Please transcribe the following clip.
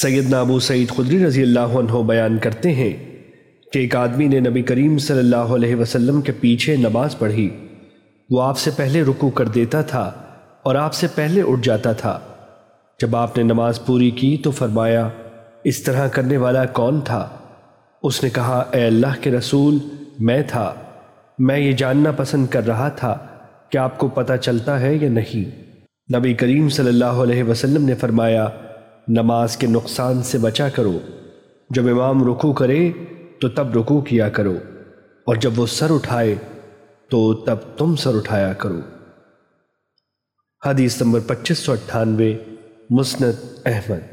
سیدنا ابو سعید خدری رضی اللہ عنہ بیان کرتے ہیں کہ ایک آدمی نے نبی کریم صلی اللہ علیہ وسلم کے پیچھے نماز پڑھی۔ وہ آپ سے پہلے رکو کر دیتا تھا اور آپ سے پہلے اٹھ جاتا تھا۔ جب آپ نے نماز پوری کی تو فرمایا، اس طرح کرنے والا کون تھا؟ اس نے کہا، اے اللہ کے رسول، میں تھا۔ میں یہ جاننا پسند کر رہا تھا کہ آپ کو پتہ چلتا ہے یا نہیں۔ نبی کریم صلی اللہ علیہ وسلم نے فرمایا نماز کے نقصان سے بچا کرو۔ جب امام رکو کرے تو تب رکو کیا کرو، اور جب وہ سر اٹھائے تو تب تم سر اٹھایا کرو۔ حدیث نمبر پچیس سو اٹھانوے، مسند احمد۔